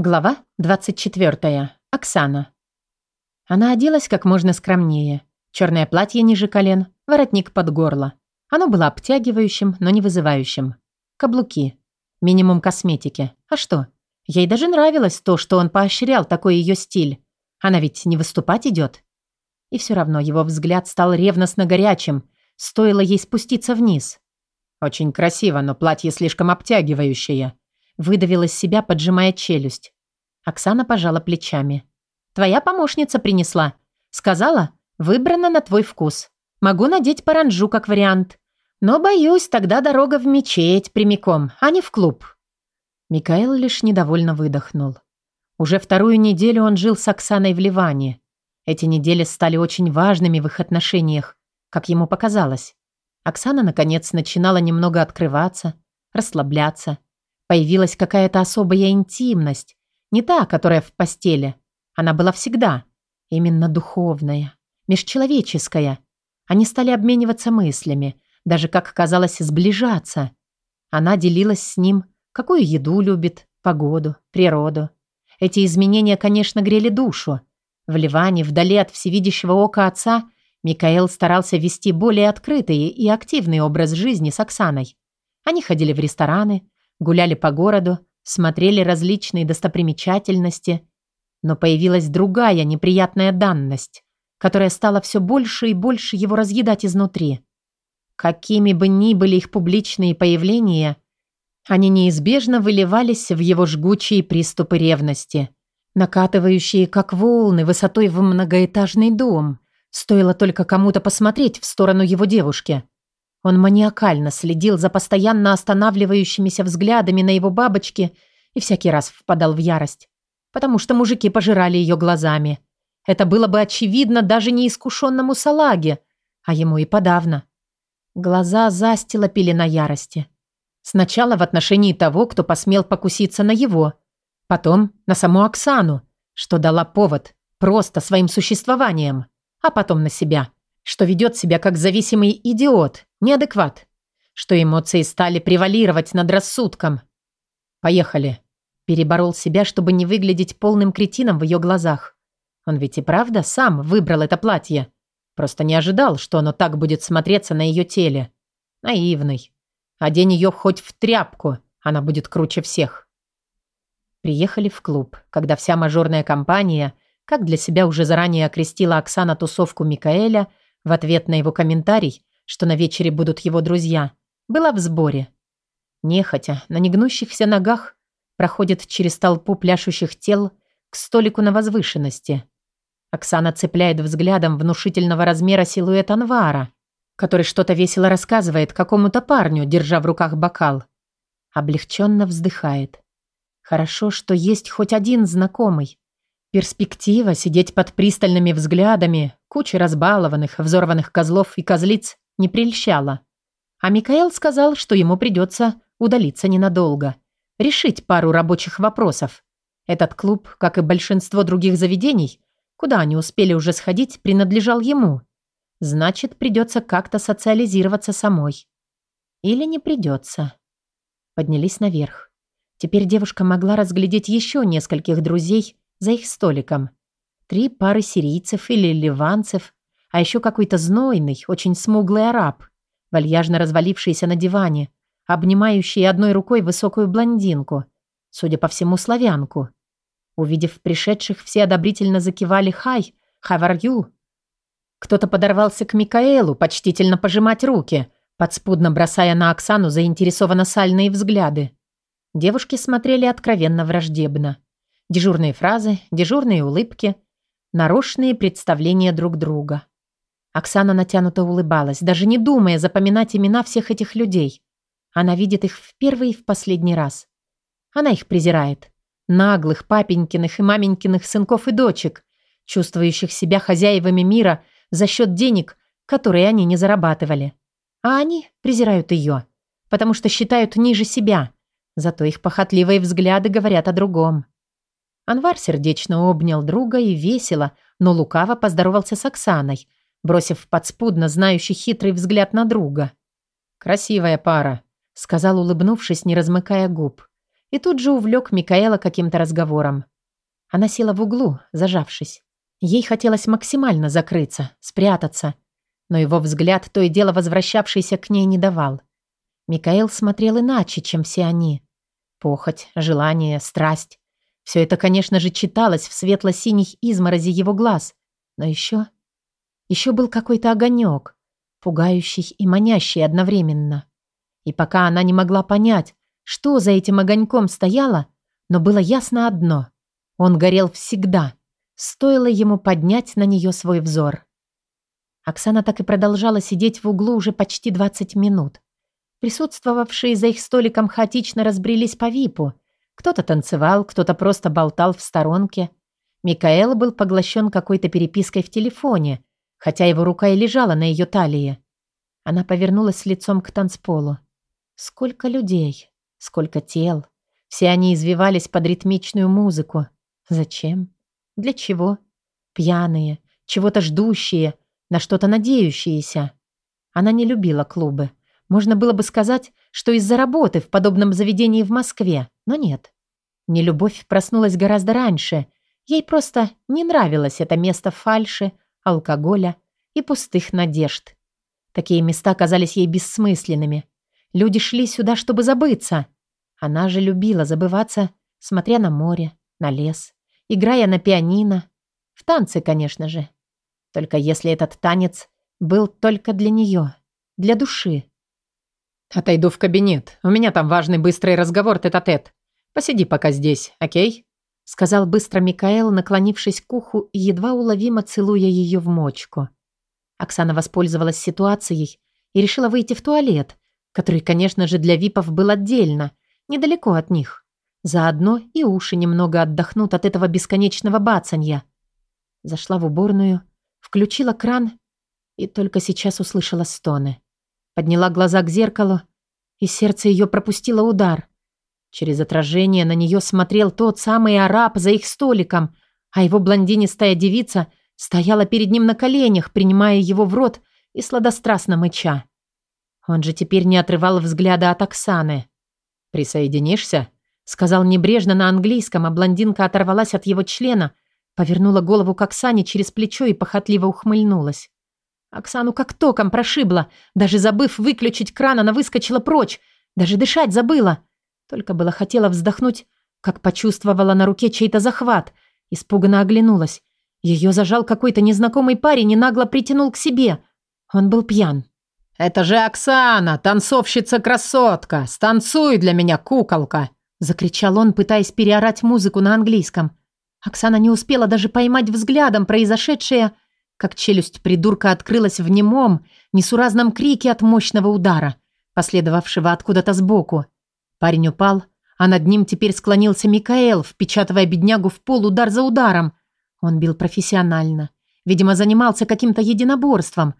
Глава 24. Оксана. Она оделась как можно скромнее. Черное платье ниже колен, воротник под горло. Оно было обтягивающим, но не вызывающим. Каблуки. Минимум косметики. А что? Ей даже нравилось то, что он поощрял такой ее стиль. Она ведь не выступать идет. И все равно его взгляд стал ревностно горячим. Стоило ей спуститься вниз. Очень красиво, но платье слишком обтягивающее. Выдавил из себя, поджимая челюсть. Оксана пожала плечами. «Твоя помощница принесла. Сказала, выбрана на твой вкус. Могу надеть паранджу как вариант. Но, боюсь, тогда дорога в мечеть прямиком, а не в клуб». Микаэл лишь недовольно выдохнул. Уже вторую неделю он жил с Оксаной в Ливане. Эти недели стали очень важными в их отношениях, как ему показалось. Оксана, наконец, начинала немного открываться, расслабляться. Появилась какая-то особая интимность, не та, которая в постели. Она была всегда. Именно духовная, межчеловеческая. Они стали обмениваться мыслями, даже, как казалось, сближаться. Она делилась с ним, какую еду любит, погоду, природу. Эти изменения, конечно, грели душу. В Ливане, вдали от всевидящего ока отца, Микаэл старался вести более открытый и активный образ жизни с Оксаной. Они ходили в рестораны, гуляли по городу, смотрели различные достопримечательности, но появилась другая неприятная данность, которая стала все больше и больше его разъедать изнутри. Какими бы ни были их публичные появления, они неизбежно выливались в его жгучие приступы ревности, накатывающие как волны высотой в многоэтажный дом. Стоило только кому-то посмотреть в сторону его девушки – он маниакально следил за постоянно останавливающимися взглядами на его бабочке и всякий раз впадал в ярость, потому что мужики пожирали ее глазами. Это было бы очевидно даже неискушенному салаге, а ему и подавно. Глаза застила пелена ярости. Сначала в отношении того, кто посмел покуситься на его, потом на саму Оксану, что дала повод просто своим существованием, а потом на себя – что ведет себя как зависимый идиот, неадекват, что эмоции стали превалировать над рассудком. «Поехали», – переборол себя, чтобы не выглядеть полным кретином в ее глазах. Он ведь и правда сам выбрал это платье. Просто не ожидал, что оно так будет смотреться на ее теле. Наивный. Одень ее хоть в тряпку, она будет круче всех. Приехали в клуб, когда вся мажорная компания, как для себя уже заранее окрестила Оксана тусовку Микаэля, в ответ на его комментарий, что на вечере будут его друзья, была в сборе. Нехотя, на негнущихся ногах, проходит через толпу пляшущих тел к столику на возвышенности. Оксана цепляет взглядом внушительного размера силуэт Анвара, который что-то весело рассказывает какому-то парню, держа в руках бокал. Облегченно вздыхает. Хорошо, что есть хоть один знакомый, Перспектива сидеть под пристальными взглядами кучи разбалованных, взорванных козлов и козлиц не прельщала. А Микаэл сказал, что ему придется удалиться ненадолго, решить пару рабочих вопросов. Этот клуб, как и большинство других заведений, куда они успели уже сходить, принадлежал ему. Значит, придется как-то социализироваться самой. Или не придется. Поднялись наверх. Теперь девушка могла разглядеть еще нескольких друзей, за их столиком. Три пары сирийцев или ливанцев, а еще какой-то знойный, очень смуглый араб, вальяжно развалившийся на диване, обнимающий одной рукой высокую блондинку, судя по всему, славянку. Увидев пришедших, все одобрительно закивали «Хай! How are you?» Кто-то подорвался к Микаэлу, почтительно пожимать руки, подспудно бросая на Оксану заинтересованно сальные взгляды. Девушки смотрели откровенно враждебно. Дежурные фразы, дежурные улыбки, нарочные представления друг друга. Оксана натянуто улыбалась, даже не думая запоминать имена всех этих людей. Она видит их в первый и в последний раз. Она их презирает. Наглых папенькиных и маменькиных сынков и дочек, чувствующих себя хозяевами мира за счет денег, которые они не зарабатывали. А они презирают ее, потому что считают ниже себя. Зато их похотливые взгляды говорят о другом. Анвар сердечно обнял друга и весело, но лукаво поздоровался с Оксаной, бросив подспудно знающий хитрый взгляд на друга. «Красивая пара», — сказал, улыбнувшись, не размыкая губ. и тут же увлек Микаэла каким-то разговором. Она села в углу, зажавшись. Ей хотелось максимально закрыться, спрятаться, но его взгляд, то и дело возвращавшийся к ней, не давал. Микаэл смотрел иначе, чем все они. Похоть, желание, страсть. Все это, конечно же, читалось в светло-синих изморози его глаз. Но еще... Еще был какой-то огонек, пугающий и манящий одновременно. И пока она не могла понять, что за этим огоньком стояло, но было ясно одно. Он горел всегда. Стоило ему поднять на нее свой взор. Оксана так и продолжала сидеть в углу уже почти 20 минут. Присутствовавшие за их столиком хаотично разбрелись по випу. Кто-то танцевал, кто-то просто болтал в сторонке. Микаэл был поглощен какой-то перепиской в телефоне, хотя его рука и лежала на ее талии. Она повернулась лицом к танцполу. Сколько людей, сколько тел. Все они извивались под ритмичную музыку. Зачем? Для чего? Пьяные, чего-то ждущие, на что-то надеющиеся. Она не любила клубы. Можно было бы сказать, что из-за работы в подобном заведении в Москве, но нет. Нелюбовь проснулась гораздо раньше. Ей просто не нравилось это место фальши, алкоголя и пустых надежд. Такие места казались ей бессмысленными. Люди шли сюда, чтобы забыться. Она же любила забываться, смотря на море, на лес, играя на пианино. В танцы, конечно же. Только если этот танец был только для нее, для души. «Отойду в кабинет. У меня там важный быстрый разговор тет-а-тет. Посиди пока здесь, окей?» Сказал быстро Микаэл, наклонившись к уху и едва уловимо целуя ее в мочку. Оксана воспользовалась ситуацией и решила выйти в туалет, который, конечно же, для випов был отдельно, недалеко от них. Заодно и уши немного отдохнут от этого бесконечного бацанья. Зашла в уборную, включила кран и только сейчас услышала стоны. Подняла глаза к зеркалу, и сердце ее пропустило удар. Через отражение на нее смотрел тот самый араб за их столиком, а его блондинистая девица стояла перед ним на коленях, принимая его в рот и сладострастно мыча. Он же теперь не отрывал взгляда от Оксаны. «Присоединишься?» Сказал небрежно на английском, а блондинка оторвалась от его члена, повернула голову к Оксане через плечо и похотливо ухмыльнулась. Оксану как током прошибло. Даже забыв выключить кран, она выскочила прочь. Даже дышать забыла. Только было хотела вздохнуть, как почувствовала на руке чей-то захват. Испуганно оглянулась. Ее зажал какой-то незнакомый парень и нагло притянул к себе. Он был пьян. «Это же Оксана, танцовщица-красотка! Станцуй для меня, куколка!» Закричал он, пытаясь переорать музыку на английском. Оксана не успела даже поймать взглядом произошедшее, как челюсть придурка открылась в немом, несуразном крике от мощного удара, последовавшего откуда-то сбоку. Парень упал, а над ним теперь склонился Микаэл, впечатывая беднягу в пол удар за ударом. Он бил профессионально. Видимо, занимался каким-то единоборством.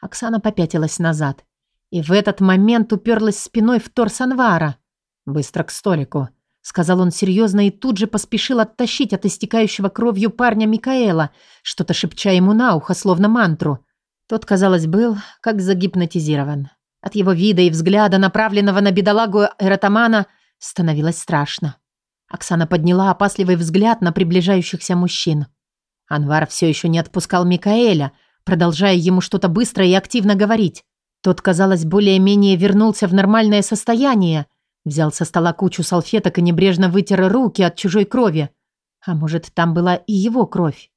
Оксана попятилась назад. И в этот момент уперлась спиной в торс Анвара. «Быстро к столику», сказал он серьезно и тут же поспешил оттащить от истекающего кровью парня Микаэла, что-то шепча ему на ухо, словно мантру. Тот, казалось, был как загипнотизирован. От его вида и взгляда, направленного на бедолагу эротомана, становилось страшно. Оксана подняла опасливый взгляд на приближающихся мужчин. Анвар все еще не отпускал Микаэля, продолжая ему что-то быстро и активно говорить. Тот, казалось, более-менее вернулся в нормальное состояние, Взял со стола кучу салфеток и небрежно вытер руки от чужой крови. А может, там была и его кровь?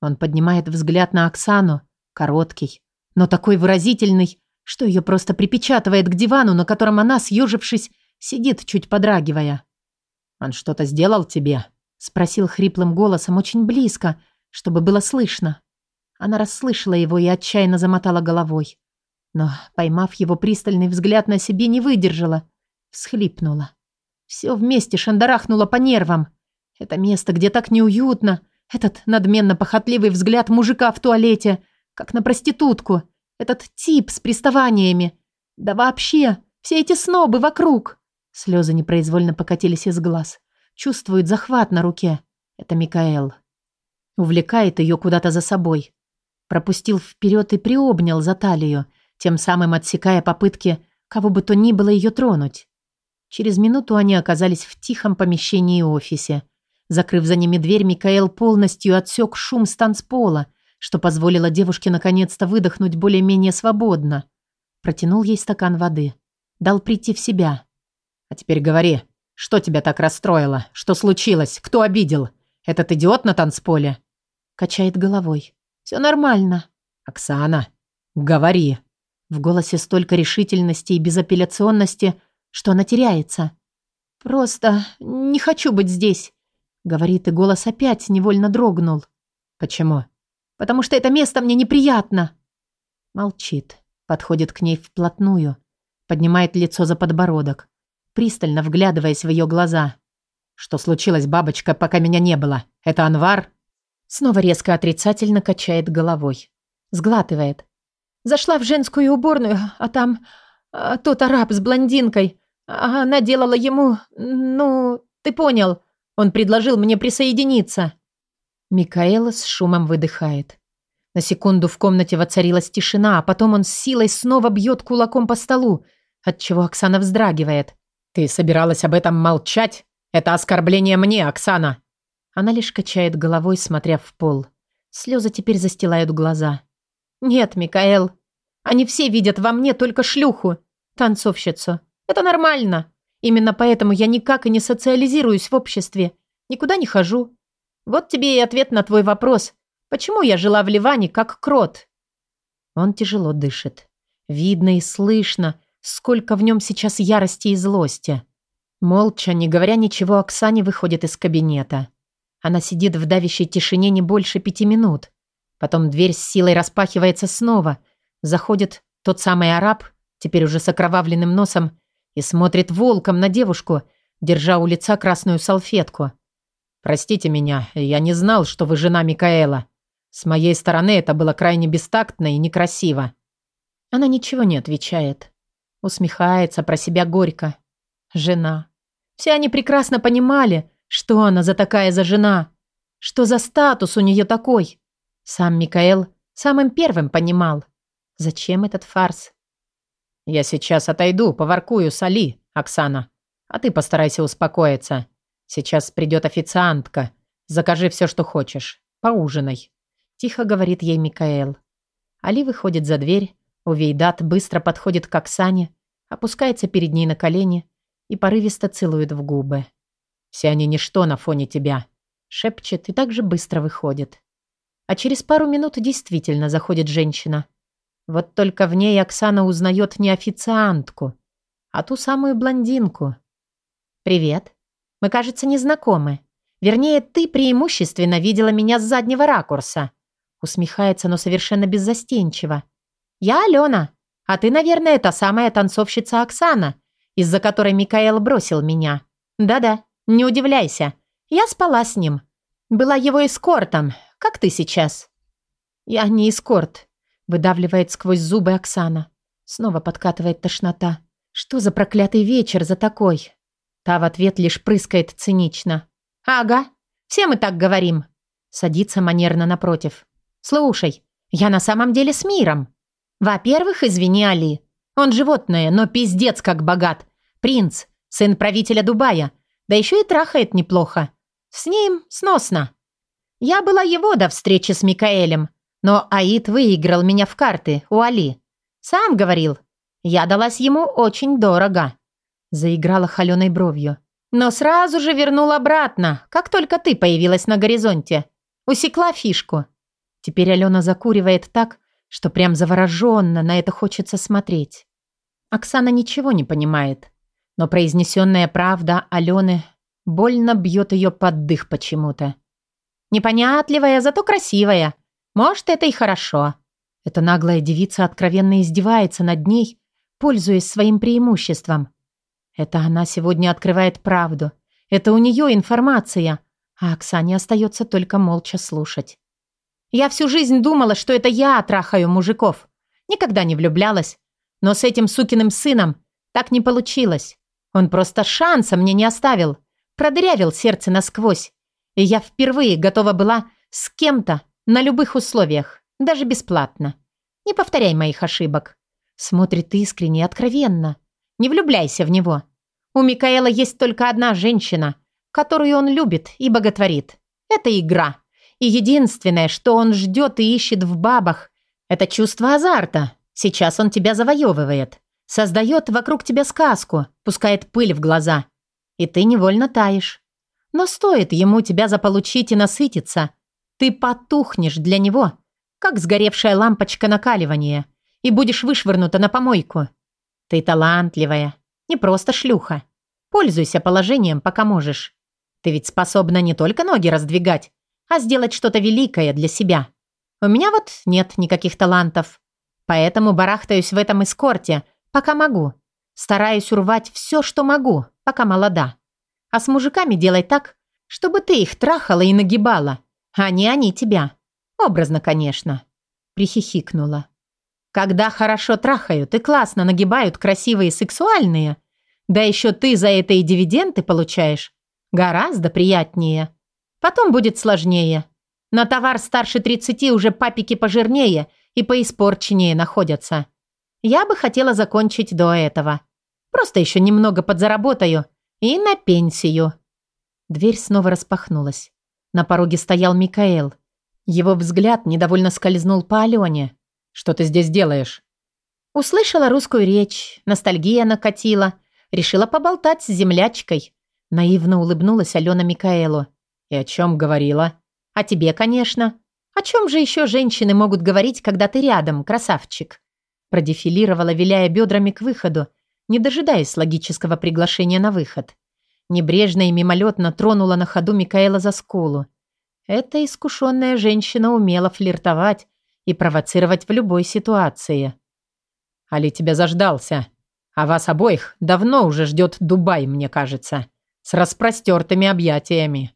Он поднимает взгляд на Оксану, короткий, но такой выразительный, что ее просто припечатывает к дивану, на котором она, съежившись, сидит, чуть подрагивая. «Он что-то сделал тебе?» — спросил хриплым голосом очень близко, чтобы было слышно. Она расслышала его и отчаянно замотала головой. Но, поймав его пристальный взгляд на себе, не выдержала — Всхлипнула. Все вместе шандарахнуло по нервам. Это место, где так неуютно. Этот надменно-похотливый взгляд мужика в туалете, как на проститутку. Этот тип с приставаниями. Да вообще, все эти снобы вокруг. Слезы непроизвольно покатились из глаз. Чувствует захват на руке. Это Микаэл. Увлекает ее куда-то за собой. Пропустил вперед и приобнял за талию, тем самым отсекая попытки кого бы то ни было ее тронуть. Через минуту они оказались в тихом помещении офисе. Закрыв за ними дверь, Микаэл полностью отсек шум с танцпола, что позволило девушке наконец-то выдохнуть более-менее свободно. Протянул ей стакан воды. Дал прийти в себя. «А теперь говори, что тебя так расстроило? Что случилось? Кто обидел? Этот идиот на танцполе?» Качает головой. «Все нормально». «Оксана, говори». В голосе столько решительности и безапелляционности, что она теряется. «Просто не хочу быть здесь», — говорит, и голос опять невольно дрогнул. «Почему?» «Потому что это место мне неприятно». Молчит, подходит к ней вплотную, поднимает лицо за подбородок, пристально вглядываясь в ее глаза. «Что случилось, бабочка, пока меня не было? Это Анвар?» Снова резко отрицательно качает головой. Сглатывает. Зашла в женскую уборную, а там а, тот араб с блондинкой. Она делала ему... Ну, ты понял. Он предложил мне присоединиться. Микаэла с шумом выдыхает. На секунду в комнате воцарилась тишина, а потом он с силой снова бьет кулаком по столу, отчего Оксана вздрагивает. «Ты собиралась об этом молчать? Это оскорбление мне, Оксана!» Она лишь качает головой, смотря в пол. Слезы теперь застилают глаза. «Нет, Микаэл, они все видят во мне только шлюху, танцовщицу. Это нормально. Именно поэтому я никак и не социализируюсь в обществе. Никуда не хожу. Вот тебе и ответ на твой вопрос. Почему я жила в Ливане как крот?» Он тяжело дышит. Видно и слышно, сколько в нем сейчас ярости и злости. Молча, не говоря ничего, Оксане выходит из кабинета. Она сидит в давящей тишине не больше пяти минут. Потом дверь с силой распахивается снова. Заходит тот самый араб, теперь уже с окровавленным носом, и смотрит волком на девушку, держа у лица красную салфетку. «Простите меня, я не знал, что вы жена Микаэла. С моей стороны это было крайне бестактно и некрасиво». Она ничего не отвечает. Усмехается про себя горько. Жена. Все они прекрасно понимали, что она за такая за жена? Что за статус у нее такой? Сам Микаэл самым первым понимал. Зачем этот фарс? «Я сейчас отойду, поваркую с Али, Оксана. А ты постарайся успокоиться. Сейчас придет официантка. Закажи все, что хочешь. Поужинай». Тихо говорит ей Микаэл. Али выходит за дверь. Увейдат быстро подходит к Оксане, опускается перед ней на колени и порывисто целует в губы. Все они ничто на фоне тебя», — шепчет и так же быстро выходит. А через пару минут действительно заходит женщина. Вот только в ней Оксана узнает не официантку, а ту самую блондинку. «Привет. Мы, кажется, не знакомы. Вернее, ты преимущественно видела меня с заднего ракурса». Усмехается, но совершенно беззастенчиво. «Я Алена, а ты, наверное, та самая танцовщица Оксана, из-за которой Микаэл бросил меня. Да-да, не удивляйся. Я спала с ним. Была его эскортом, как ты сейчас. Я не эскорт, выдавливает сквозь зубы Оксана. Снова подкатывает тошнота. Что за проклятый вечер за такой? Та в ответ лишь прыскает цинично. Ага, все мы так говорим. Садится манерно напротив. Слушай, я на самом деле с миром. Во-первых, извини, Али. Он животное, но пиздец как богат. Принц, сын правителя Дубая. Да еще и трахает неплохо. С ним сносно. Я была его до встречи с Микаэлем, но Аид выиграл меня в карты у Али. Сам говорил, я далась ему очень дорого. Заиграла холеной бровью. Но сразу же вернул обратно, как только ты появилась на горизонте. Усекла фишку. Теперь Алена закуривает так, что прям завороженно на это хочется смотреть. Оксана ничего не понимает. Но произнесенная правда Алены больно бьет ее под дых почему-то. Непонятливая, зато красивая. Может, это и хорошо. Эта наглая девица откровенно издевается над ней, пользуясь своим преимуществом. Это она сегодня открывает правду. Это у нее информация, а Оксане остается только молча слушать. Я всю жизнь думала, что это я трахаю мужиков. Никогда не влюблялась. Но с этим сукиным сыном так не получилось. Он просто шанса мне не оставил. Продырявил сердце насквозь. И я впервые готова была с кем-то на любых условиях, даже бесплатно. Не повторяй моих ошибок. Смотрит искренне и откровенно. Не влюбляйся в него. У Микаэла есть только одна женщина, которую он любит и боготворит. Это игра. И единственное, что он ждет и ищет в бабах, это чувство азарта. Сейчас он тебя завоевывает. Создает вокруг тебя сказку, пускает пыль в глаза. И ты невольно таешь. Но стоит ему тебя заполучить и насытиться, ты потухнешь для него, как сгоревшая лампочка накаливания, и будешь вышвырнута на помойку. Ты талантливая, не просто шлюха. Пользуйся положением, пока можешь. Ты ведь способна не только ноги раздвигать, а сделать что-то великое для себя. У меня вот нет никаких талантов. Поэтому барахтаюсь в этом эскорте, пока могу. Стараюсь урвать все, что могу, пока молода. А с мужиками делай так, чтобы ты их трахала и нагибала, а не они тебя. Образно, конечно. Прихихикнула. Когда хорошо трахают и классно нагибают красивые сексуальные – да еще ты за это и дивиденды получаешь. Гораздо приятнее. Потом будет сложнее. На товар старше 30 уже папики пожирнее и поиспорченнее находятся. Я бы хотела закончить до этого. Просто еще немного подзаработаю и на пенсию. Дверь снова распахнулась. На пороге стоял Микаэл. Его взгляд недовольно скользнул по Алене. «Что ты здесь делаешь?» Услышала русскую речь, ностальгия накатила – Решила поболтать с землячкой. Наивно улыбнулась Алена Микаэлу. «И о чем говорила?» «О тебе, конечно. О чем же еще женщины могут говорить, когда ты рядом, красавчик?» Продефилировала, виляя бедрами к выходу, не дожидаясь логического приглашения на выход. Небрежно и мимолетно тронула на ходу Микаэла за скулу. Эта искушенная женщина умела флиртовать и провоцировать в любой ситуации. «Али тебя заждался?» А вас обоих давно уже ждет Дубай, мне кажется, с распростертыми объятиями.